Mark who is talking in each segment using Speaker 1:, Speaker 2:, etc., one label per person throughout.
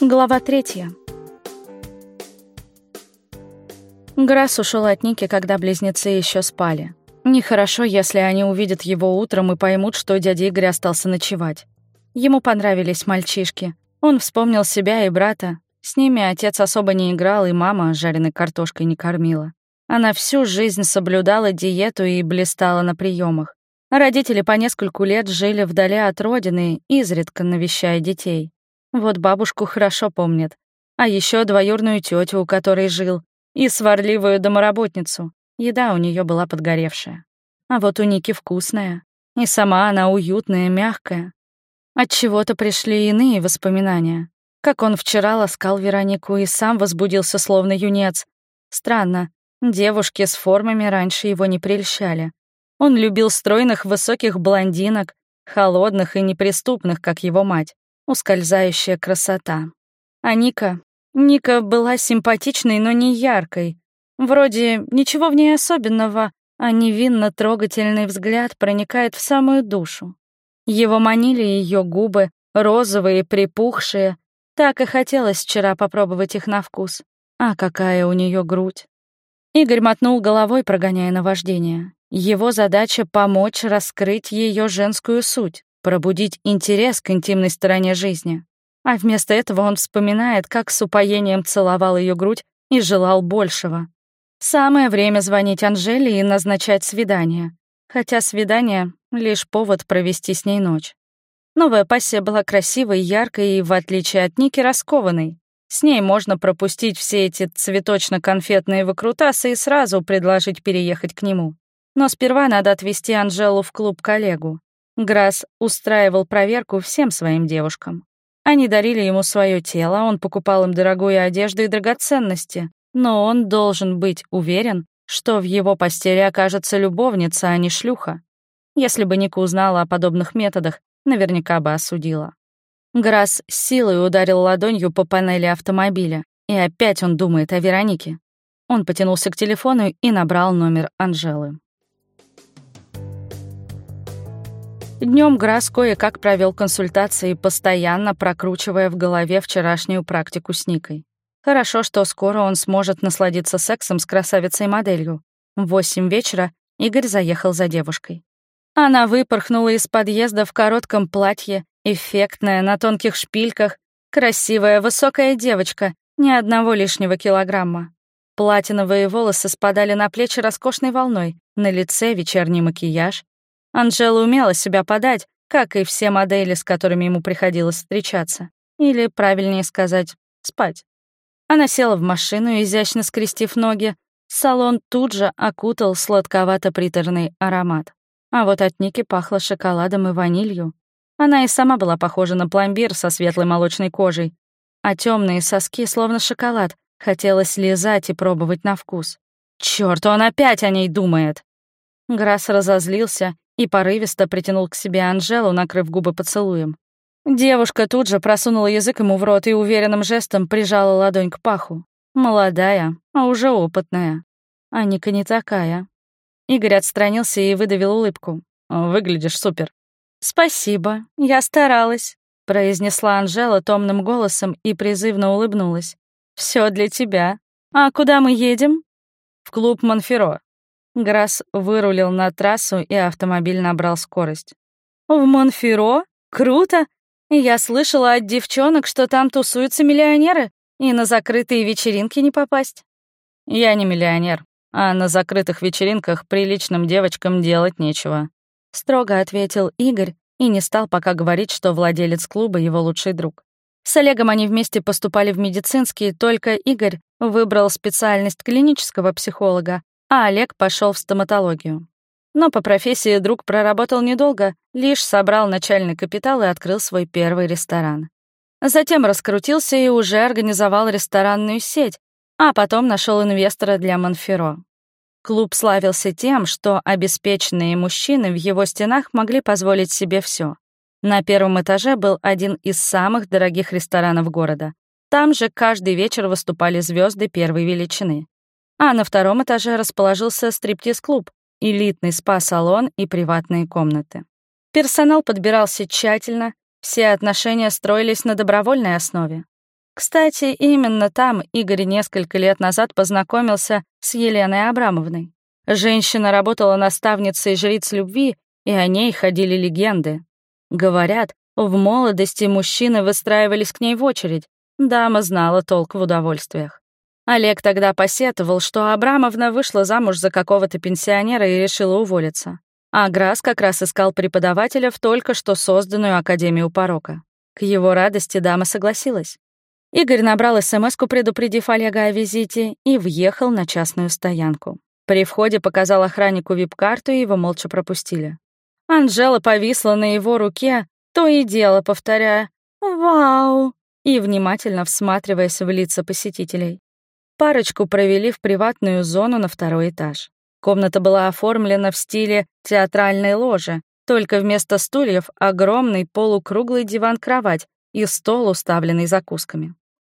Speaker 1: Глава третья. Грасс ушел от Ники, когда близнецы еще спали. Нехорошо, если они увидят его утром и поймут, что дядя Игорь остался ночевать. Ему понравились мальчишки. Он вспомнил себя и брата. С ними отец особо не играл, и мама жареной картошкой не кормила. Она всю жизнь соблюдала диету и блистала на приемах. Родители по нескольку лет жили вдали от родины, изредка навещая детей. Вот бабушку хорошо помнит. А еще двоюрную тетю, у которой жил, и сварливую домоработницу. Еда у нее была подгоревшая. А вот у Ники вкусная. И сама она уютная, мягкая. От чего-то пришли иные воспоминания. Как он вчера ласкал Веронику и сам возбудился словно юнец. Странно, девушки с формами раньше его не прельщали. Он любил стройных высоких блондинок, холодных и неприступных, как его мать ускользающая красота. А Ника... Ника была симпатичной, но не яркой. Вроде ничего в ней особенного, а невинно трогательный взгляд проникает в самую душу. Его манили ее губы, розовые, припухшие. Так и хотелось вчера попробовать их на вкус. А какая у нее грудь. Игорь мотнул головой, прогоняя наваждение. Его задача — помочь раскрыть ее женскую суть пробудить интерес к интимной стороне жизни. А вместо этого он вспоминает, как с упоением целовал ее грудь и желал большего. Самое время звонить Анжеле и назначать свидание. Хотя свидание — лишь повод провести с ней ночь. Новая пассия была красивой, яркой и, в отличие от Ники, раскованной. С ней можно пропустить все эти цветочно-конфетные выкрутасы и сразу предложить переехать к нему. Но сперва надо отвезти Анжелу в клуб коллегу. Грасс устраивал проверку всем своим девушкам. Они дарили ему свое тело, он покупал им дорогую одежду и драгоценности, но он должен быть уверен, что в его постели окажется любовница, а не шлюха. Если бы Ника узнала о подобных методах, наверняка бы осудила. Грасс силой ударил ладонью по панели автомобиля, и опять он думает о Веронике. Он потянулся к телефону и набрал номер Анжелы. Днем Грасс кое-как провел консультации, постоянно прокручивая в голове вчерашнюю практику с Никой. Хорошо, что скоро он сможет насладиться сексом с красавицей-моделью. В восемь вечера Игорь заехал за девушкой. Она выпорхнула из подъезда в коротком платье, эффектная, на тонких шпильках, красивая, высокая девочка, ни одного лишнего килограмма. Платиновые волосы спадали на плечи роскошной волной, на лице вечерний макияж, Анжела умела себя подать, как и все модели, с которыми ему приходилось встречаться. Или, правильнее сказать, спать. Она села в машину, изящно скрестив ноги. Салон тут же окутал сладковато-приторный аромат. А вот от Ники пахло шоколадом и ванилью. Она и сама была похожа на пломбир со светлой молочной кожей, а темные соски, словно шоколад, хотелось лизать и пробовать на вкус. Черт, он опять о ней думает! Грасс разозлился и порывисто притянул к себе Анжелу, накрыв губы поцелуем. Девушка тут же просунула язык ему в рот и уверенным жестом прижала ладонь к паху. Молодая, а уже опытная. А Ника не такая. Игорь отстранился и выдавил улыбку. «Выглядишь супер». «Спасибо, я старалась», — произнесла Анжела томным голосом и призывно улыбнулась. Все для тебя. А куда мы едем?» «В клуб Монферо. Грасс вырулил на трассу, и автомобиль набрал скорость. «В Монферо? Круто! Я слышала от девчонок, что там тусуются миллионеры, и на закрытые вечеринки не попасть». «Я не миллионер, а на закрытых вечеринках приличным девочкам делать нечего», — строго ответил Игорь и не стал пока говорить, что владелец клуба — его лучший друг. С Олегом они вместе поступали в медицинский, только Игорь выбрал специальность клинического психолога, а Олег пошел в стоматологию. Но по профессии друг проработал недолго, лишь собрал начальный капитал и открыл свой первый ресторан. Затем раскрутился и уже организовал ресторанную сеть, а потом нашел инвестора для Монферо. Клуб славился тем, что обеспеченные мужчины в его стенах могли позволить себе все. На первом этаже был один из самых дорогих ресторанов города. Там же каждый вечер выступали звезды первой величины. А на втором этаже расположился стриптиз-клуб, элитный спа-салон и приватные комнаты. Персонал подбирался тщательно, все отношения строились на добровольной основе. Кстати, именно там Игорь несколько лет назад познакомился с Еленой Абрамовной. Женщина работала наставницей жриц любви, и о ней ходили легенды. Говорят, в молодости мужчины выстраивались к ней в очередь. Дама знала толк в удовольствиях. Олег тогда посетовал, что Абрамовна вышла замуж за какого-то пенсионера и решила уволиться. А Грасс как раз искал преподавателя в только что созданную Академию порока. К его радости дама согласилась. Игорь набрал смс предупредив Олега о визите, и въехал на частную стоянку. При входе показал охраннику вип-карту, и его молча пропустили. Анжела повисла на его руке, то и дело повторяя «Вау!» и внимательно всматриваясь в лица посетителей. Парочку провели в приватную зону на второй этаж. Комната была оформлена в стиле театральной ложи, только вместо стульев огромный полукруглый диван-кровать и стол, уставленный закусками.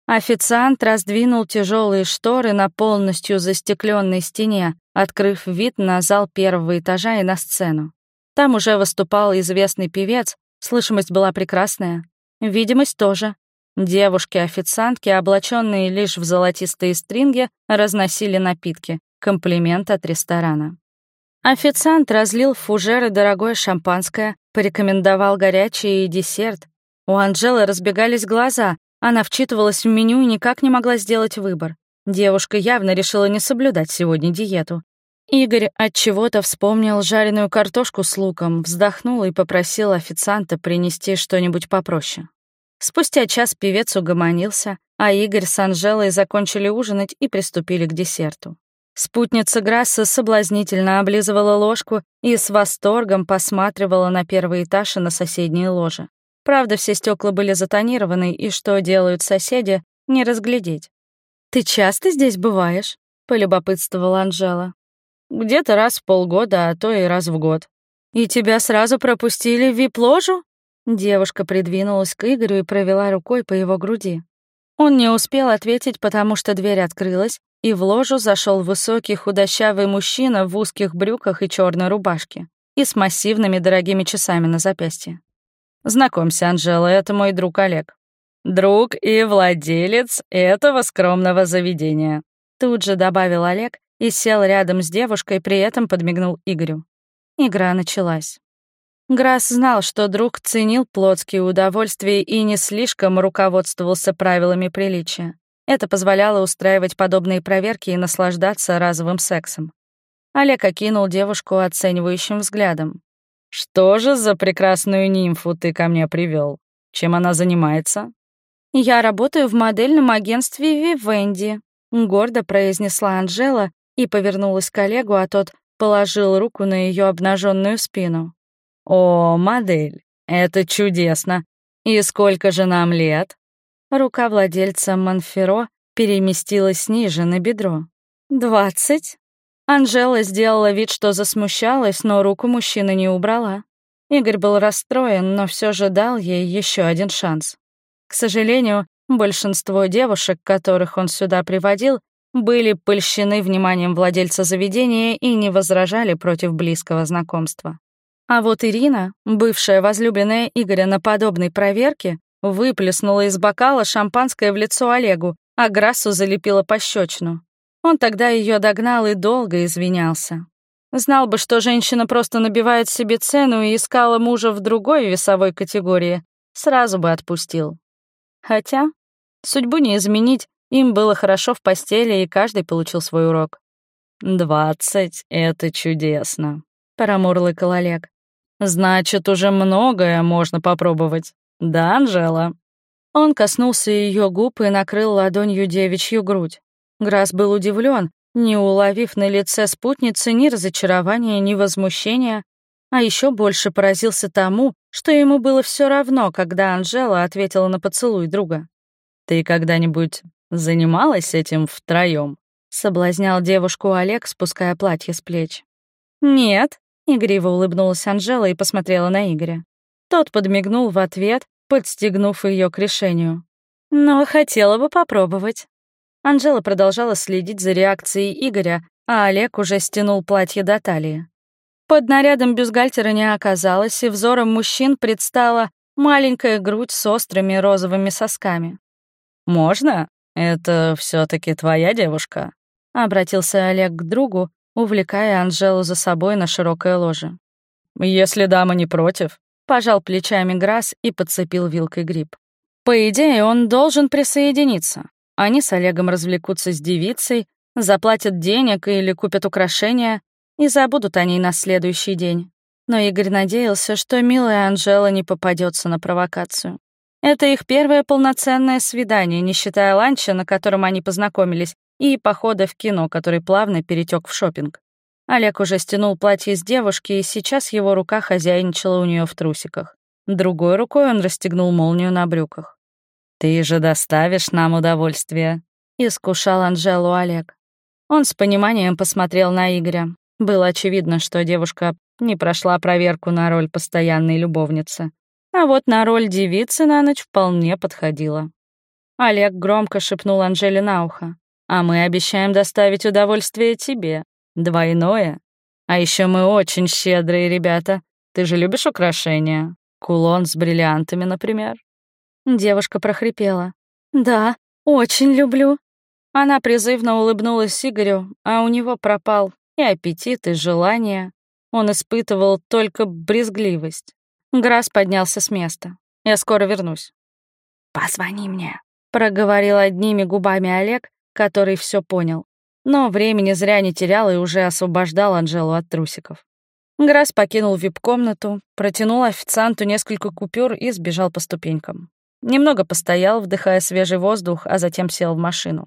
Speaker 1: Официант раздвинул тяжелые шторы на полностью застекленной стене, открыв вид на зал первого этажа и на сцену. Там уже выступал известный певец, слышимость была прекрасная, видимость тоже. Девушки-официантки, облаченные лишь в золотистые стринги, разносили напитки, комплимент от ресторана. Официант разлил фужеры дорогое шампанское, порекомендовал горячий десерт. У Анжелы разбегались глаза, она вчитывалась в меню и никак не могла сделать выбор. Девушка явно решила не соблюдать сегодня диету. Игорь от чего-то вспомнил жареную картошку с луком, вздохнул и попросил официанта принести что-нибудь попроще. Спустя час певец угомонился, а Игорь с Анжелой закончили ужинать и приступили к десерту. Спутница Грасса соблазнительно облизывала ложку и с восторгом посматривала на первый этаж и на соседние ложи. Правда, все стекла были затонированы, и что делают соседи, не разглядеть. «Ты часто здесь бываешь?» — полюбопытствовала Анжела. «Где-то раз в полгода, а то и раз в год». «И тебя сразу пропустили в вип-ложу?» Девушка придвинулась к Игорю и провела рукой по его груди. Он не успел ответить, потому что дверь открылась, и в ложу зашел высокий худощавый мужчина в узких брюках и черной рубашке и с массивными дорогими часами на запястье. «Знакомься, Анжела, это мой друг Олег. Друг и владелец этого скромного заведения», тут же добавил Олег и сел рядом с девушкой, при этом подмигнул Игорю. Игра началась. Грасс знал, что друг ценил плотские удовольствия и не слишком руководствовался правилами приличия. Это позволяло устраивать подобные проверки и наслаждаться разовым сексом. Олег окинул девушку оценивающим взглядом. «Что же за прекрасную нимфу ты ко мне привел? Чем она занимается?» «Я работаю в модельном агентстве Вивенди», — гордо произнесла Анжела и повернулась к коллегу, а тот положил руку на ее обнаженную спину. «О, модель, это чудесно! И сколько же нам лет?» Рука владельца Монферо переместилась ниже, на бедро. «Двадцать?» Анжела сделала вид, что засмущалась, но руку мужчины не убрала. Игорь был расстроен, но все же дал ей еще один шанс. К сожалению, большинство девушек, которых он сюда приводил, были польщены вниманием владельца заведения и не возражали против близкого знакомства. А вот Ирина, бывшая возлюбленная Игоря на подобной проверке, Выплеснула из бокала шампанское в лицо Олегу, а Грассу залепила пощечину. Он тогда ее догнал и долго извинялся. Знал бы, что женщина просто набивает себе цену и искала мужа в другой весовой категории, сразу бы отпустил. Хотя, судьбу не изменить, им было хорошо в постели, и каждый получил свой урок. «Двадцать — это чудесно», — промурлыкал Олег. «Значит, уже многое можно попробовать. «Да, Анжела». Он коснулся ее губ и накрыл ладонью девичью грудь. Грасс был удивлен, не уловив на лице спутницы ни разочарования, ни возмущения, а еще больше поразился тому, что ему было все равно, когда Анжела ответила на поцелуй друга. «Ты когда-нибудь занималась этим втроем? соблазнял девушку Олег, спуская платье с плеч. «Нет», — игриво улыбнулась Анжела и посмотрела на Игоря. Тот подмигнул в ответ, подстегнув ее к решению. «Но хотела бы попробовать». Анжела продолжала следить за реакцией Игоря, а Олег уже стянул платье до талии. Под нарядом бюстгальтера не оказалось, и взором мужчин предстала маленькая грудь с острыми розовыми сосками. «Можно? Это все таки твоя девушка?» — обратился Олег к другу, увлекая Анжелу за собой на широкое ложе. «Если дама не против», — пожал плечами Грасс и подцепил вилкой гриб. По идее, он должен присоединиться. Они с Олегом развлекутся с девицей, заплатят денег или купят украшения, и забудут о ней на следующий день. Но Игорь надеялся, что милая Анжела не попадется на провокацию. Это их первое полноценное свидание, не считая ланча, на котором они познакомились, и похода в кино, который плавно перетек в шопинг. Олег уже стянул платье с девушки, и сейчас его рука хозяйничала у нее в трусиках. Другой рукой он расстегнул молнию на брюках. «Ты же доставишь нам удовольствие», — искушал Анжелу Олег. Он с пониманием посмотрел на Игоря. Было очевидно, что девушка не прошла проверку на роль постоянной любовницы. А вот на роль девицы на ночь вполне подходила. Олег громко шепнул Анжеле на ухо. «А мы обещаем доставить удовольствие тебе. Двойное. А еще мы очень щедрые ребята. Ты же любишь украшения? Кулон с бриллиантами, например?» Девушка прохрипела. «Да, очень люблю». Она призывно улыбнулась Игорю, а у него пропал и аппетит, и желание. Он испытывал только брезгливость. Грасс поднялся с места. «Я скоро вернусь». «Позвони мне», — проговорил одними губами Олег, который все понял. Но времени зря не терял и уже освобождал Анжелу от трусиков. Грасс покинул вип-комнату, протянул официанту несколько купюр и сбежал по ступенькам. Немного постоял, вдыхая свежий воздух, а затем сел в машину.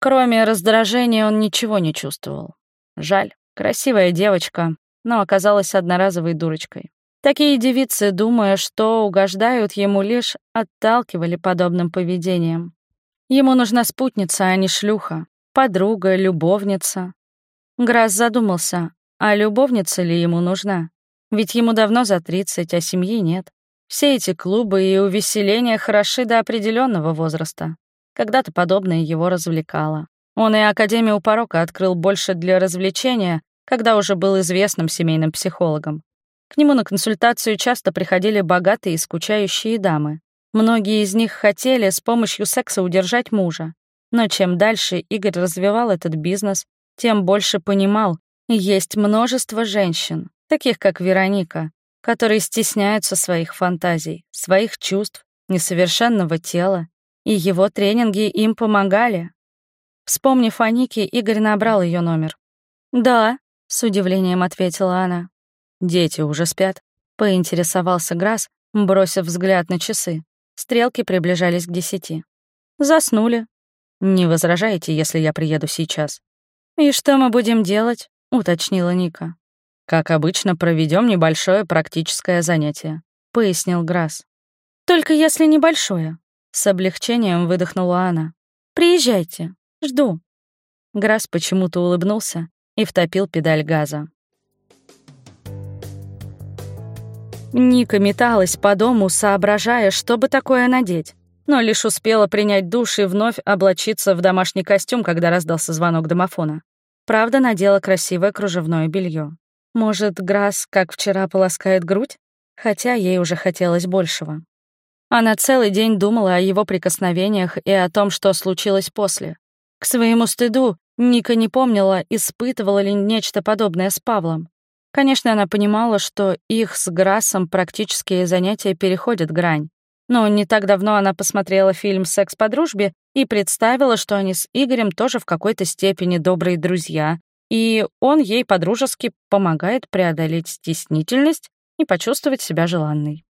Speaker 1: Кроме раздражения он ничего не чувствовал. Жаль, красивая девочка, но оказалась одноразовой дурочкой. Такие девицы, думая, что угождают ему лишь, отталкивали подобным поведением. Ему нужна спутница, а не шлюха, подруга, любовница. Грасс задумался, а любовница ли ему нужна? Ведь ему давно за 30, а семьи нет. Все эти клубы и увеселения хороши до определенного возраста. Когда-то подобное его развлекало. Он и Академию порока открыл больше для развлечения, когда уже был известным семейным психологом. К нему на консультацию часто приходили богатые и скучающие дамы. Многие из них хотели с помощью секса удержать мужа. Но чем дальше Игорь развивал этот бизнес, тем больше понимал, есть множество женщин, таких как Вероника, которые стесняются своих фантазий, своих чувств, несовершенного тела, и его тренинги им помогали. Вспомнив о Нике, Игорь набрал ее номер. «Да», — с удивлением ответила она. «Дети уже спят?» — поинтересовался Грасс, бросив взгляд на часы. Стрелки приближались к десяти. «Заснули». «Не возражаете, если я приеду сейчас?» «И что мы будем делать?» — уточнила Ника. «Как обычно, проведем небольшое практическое занятие», — пояснил Грасс. «Только если небольшое», — с облегчением выдохнула она. «Приезжайте, жду». Грасс почему-то улыбнулся и втопил педаль газа. Ника металась по дому, соображая, что бы такое надеть, но лишь успела принять душ и вновь облачиться в домашний костюм, когда раздался звонок домофона. Правда, надела красивое кружевное белье. Может, Грасс, как вчера, полоскает грудь? Хотя ей уже хотелось большего. Она целый день думала о его прикосновениях и о том, что случилось после. К своему стыду Ника не помнила, испытывала ли нечто подобное с Павлом. Конечно, она понимала, что их с Грассом практические занятия переходят грань. Но не так давно она посмотрела фильм «Секс по дружбе» и представила, что они с Игорем тоже в какой-то степени добрые друзья, и он ей подружески помогает преодолеть стеснительность и почувствовать себя желанной.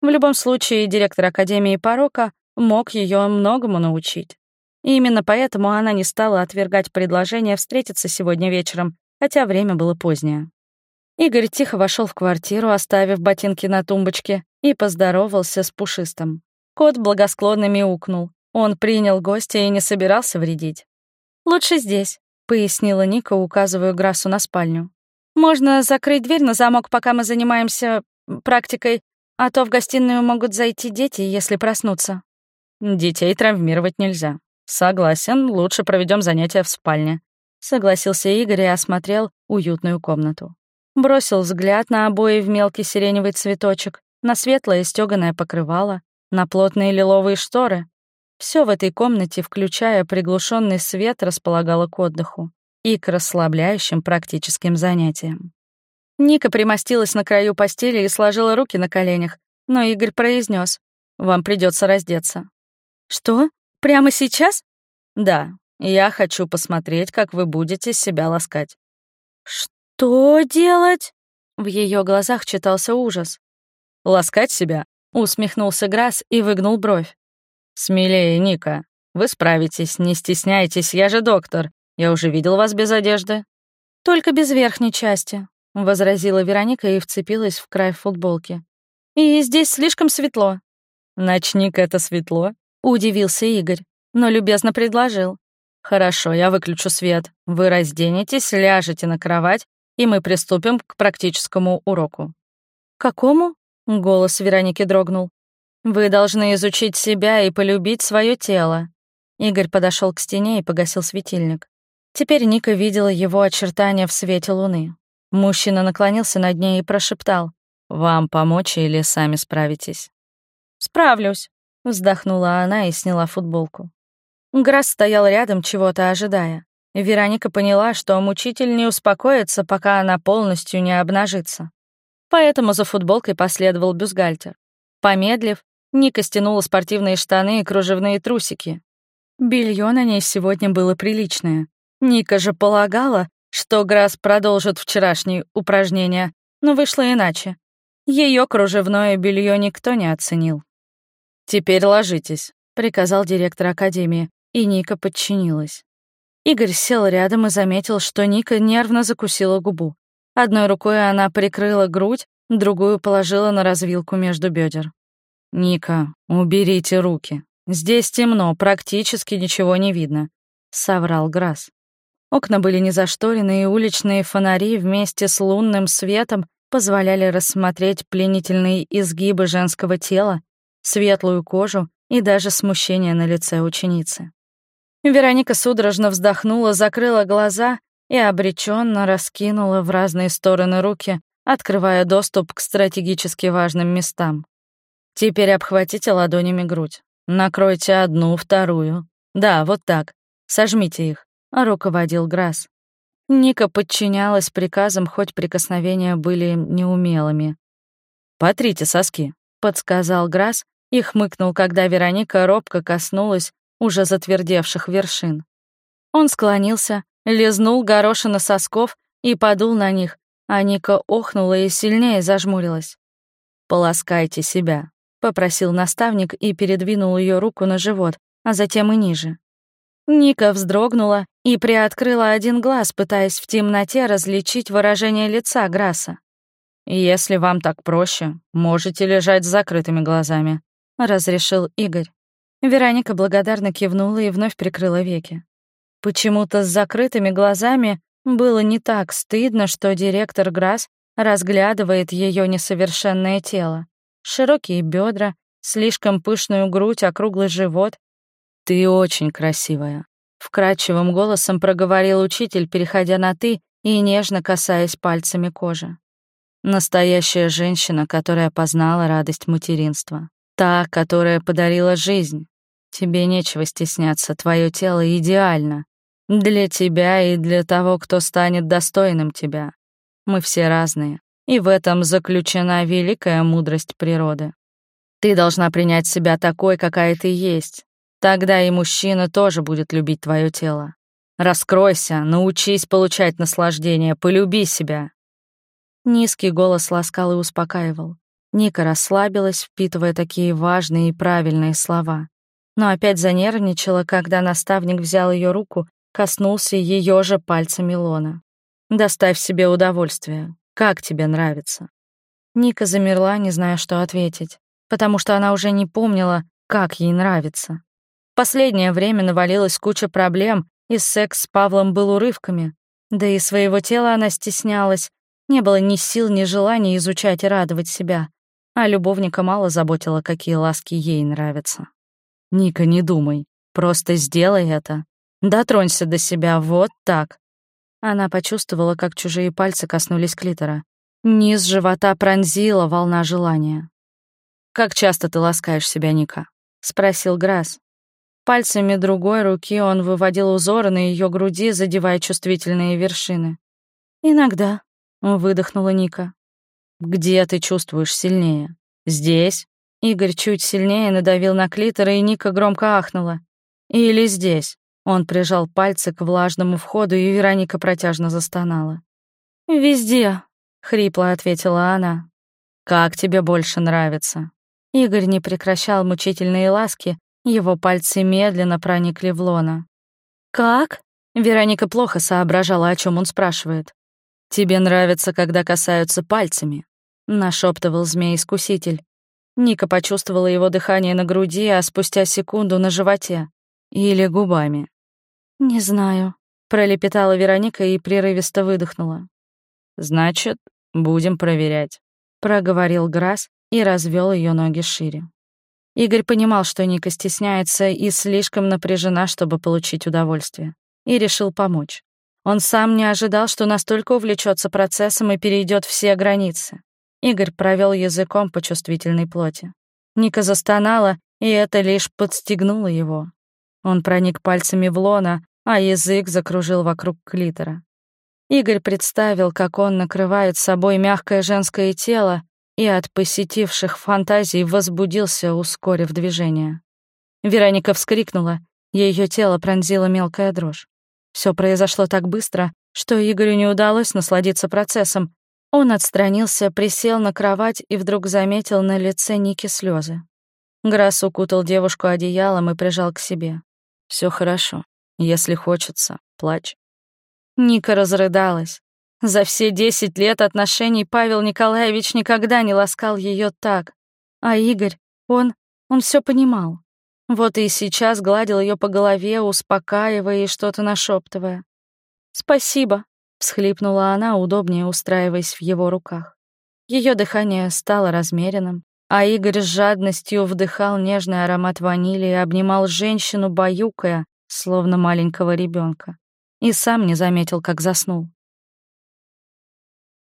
Speaker 1: В любом случае, директор Академии порока мог ее многому научить. И именно поэтому она не стала отвергать предложение встретиться сегодня вечером, хотя время было позднее. Игорь тихо вошел в квартиру, оставив ботинки на тумбочке, и поздоровался с Пушистым. Кот благосклонно мяукнул. Он принял гостя и не собирался вредить. «Лучше здесь», — пояснила Ника, указывая Грассу на спальню. «Можно закрыть дверь на замок, пока мы занимаемся практикой, а то в гостиную могут зайти дети, если проснутся». «Детей травмировать нельзя. Согласен, лучше проведем занятия в спальне», — согласился Игорь и осмотрел уютную комнату. Бросил взгляд на обои в мелкий сиреневый цветочек, на светлое стёганое покрывало, на плотные лиловые шторы. Все в этой комнате, включая приглушенный свет, располагало к отдыху и к расслабляющим практическим занятиям. Ника примостилась на краю постели и сложила руки на коленях, но Игорь произнес: «Вам придется раздеться». «Что? Прямо сейчас?» «Да, я хочу посмотреть, как вы будете себя ласкать». «Что делать?» В ее глазах читался ужас. «Ласкать себя?» — усмехнулся Грасс и выгнул бровь. «Смелее, Ника. Вы справитесь, не стесняйтесь, я же доктор. Я уже видел вас без одежды». «Только без верхней части», — возразила Вероника и вцепилась в край футболки. «И здесь слишком светло». «Ночник — это светло?» — удивился Игорь, но любезно предложил. «Хорошо, я выключу свет. Вы разденетесь, ляжете на кровать, и мы приступим к практическому уроку». «Какому?» — голос Вероники дрогнул. «Вы должны изучить себя и полюбить свое тело». Игорь подошел к стене и погасил светильник. Теперь Ника видела его очертания в свете луны. Мужчина наклонился над ней и прошептал. «Вам помочь или сами справитесь?» «Справлюсь», — вздохнула она и сняла футболку. Грасс стоял рядом, чего-то ожидая. Вероника поняла, что мучитель не успокоится, пока она полностью не обнажится. Поэтому за футболкой последовал бюстгальтер. Помедлив, Ника стянула спортивные штаны и кружевные трусики. Белье на ней сегодня было приличное. Ника же полагала, что Грасс продолжит вчерашние упражнения, но вышло иначе. Ее кружевное белье никто не оценил. «Теперь ложитесь», — приказал директор академии, и Ника подчинилась. Игорь сел рядом и заметил, что Ника нервно закусила губу. Одной рукой она прикрыла грудь, другую положила на развилку между бедер. «Ника, уберите руки. Здесь темно, практически ничего не видно», — соврал Грасс. Окна были не зашторены, и уличные фонари вместе с лунным светом позволяли рассмотреть пленительные изгибы женского тела, светлую кожу и даже смущение на лице ученицы. Вероника судорожно вздохнула, закрыла глаза и обреченно раскинула в разные стороны руки, открывая доступ к стратегически важным местам. Теперь обхватите ладонями грудь. Накройте одну, вторую. Да, вот так. Сожмите их, руководил Грасс. Ника подчинялась приказам, хоть прикосновения были неумелыми. «Потрите соски», — подсказал Грасс и хмыкнул, когда Вероника робко коснулась уже затвердевших вершин. Он склонился, лизнул горошины сосков и подул на них, а Ника охнула и сильнее зажмурилась. «Полоскайте себя», — попросил наставник и передвинул ее руку на живот, а затем и ниже. Ника вздрогнула и приоткрыла один глаз, пытаясь в темноте различить выражение лица Грасса. «Если вам так проще, можете лежать с закрытыми глазами», — разрешил Игорь. Вероника благодарно кивнула и вновь прикрыла веки. Почему-то с закрытыми глазами было не так стыдно, что директор Грасс разглядывает ее несовершенное тело. Широкие бедра, слишком пышную грудь, округлый живот. «Ты очень красивая», — вкрадчивым голосом проговорил учитель, переходя на «ты» и нежно касаясь пальцами кожи. Настоящая женщина, которая познала радость материнства. Та, которая подарила жизнь. Тебе нечего стесняться, твое тело идеально. Для тебя и для того, кто станет достойным тебя. Мы все разные, и в этом заключена великая мудрость природы. Ты должна принять себя такой, какая ты есть. Тогда и мужчина тоже будет любить твое тело. Раскройся, научись получать наслаждение, полюби себя. Низкий голос ласкал и успокаивал. Ника расслабилась, впитывая такие важные и правильные слова. Но опять занервничала, когда наставник взял ее руку, коснулся ее же пальцами Лона. «Доставь себе удовольствие. Как тебе нравится?» Ника замерла, не зная, что ответить, потому что она уже не помнила, как ей нравится. Последнее время навалилась куча проблем, и секс с Павлом был урывками. Да и своего тела она стеснялась. Не было ни сил, ни желания изучать и радовать себя а любовника мало заботило, какие ласки ей нравятся. «Ника, не думай. Просто сделай это. Дотронься до себя вот так». Она почувствовала, как чужие пальцы коснулись клитора. Низ живота пронзила волна желания. «Как часто ты ласкаешь себя, Ника?» — спросил Грасс. Пальцами другой руки он выводил узоры на ее груди, задевая чувствительные вершины. «Иногда», — выдохнула Ника. «Где ты чувствуешь сильнее? Здесь?» Игорь чуть сильнее надавил на клитор, и Ника громко ахнула. «Или здесь?» Он прижал пальцы к влажному входу, и Вероника протяжно застонала. «Везде», — хрипло ответила она. «Как тебе больше нравится?» Игорь не прекращал мучительные ласки, его пальцы медленно проникли в лона. «Как?» Вероника плохо соображала, о чем он спрашивает. «Тебе нравится, когда касаются пальцами?» — нашептывал змей-искуситель. Ника почувствовала его дыхание на груди, а спустя секунду на животе. Или губами. «Не знаю», — пролепетала Вероника и прерывисто выдохнула. «Значит, будем проверять», — проговорил Грасс и развел ее ноги шире. Игорь понимал, что Ника стесняется и слишком напряжена, чтобы получить удовольствие, и решил помочь. Он сам не ожидал, что настолько увлечется процессом и перейдет все границы. Игорь провел языком по чувствительной плоти. Ника застонала, и это лишь подстегнуло его. Он проник пальцами в лона, а язык закружил вокруг клитора. Игорь представил, как он накрывает собой мягкое женское тело, и от посетивших фантазий возбудился, ускорив движение. Вероника вскрикнула, ее тело пронзила мелкая дрожь. Все произошло так быстро, что Игорю не удалось насладиться процессом. Он отстранился, присел на кровать и вдруг заметил на лице Ники слезы. Грасс укутал девушку одеялом и прижал к себе. Все хорошо. Если хочется, плачь. Ника разрыдалась. За все десять лет отношений Павел Николаевич никогда не ласкал ее так. А Игорь, он, он все понимал. Вот и сейчас гладил ее по голове, успокаивая и что-то нашептывая. «Спасибо», — всхлипнула она, удобнее устраиваясь в его руках. Ее дыхание стало размеренным, а Игорь с жадностью вдыхал нежный аромат ванили и обнимал женщину, баюкая, словно маленького ребенка, и сам не заметил, как заснул.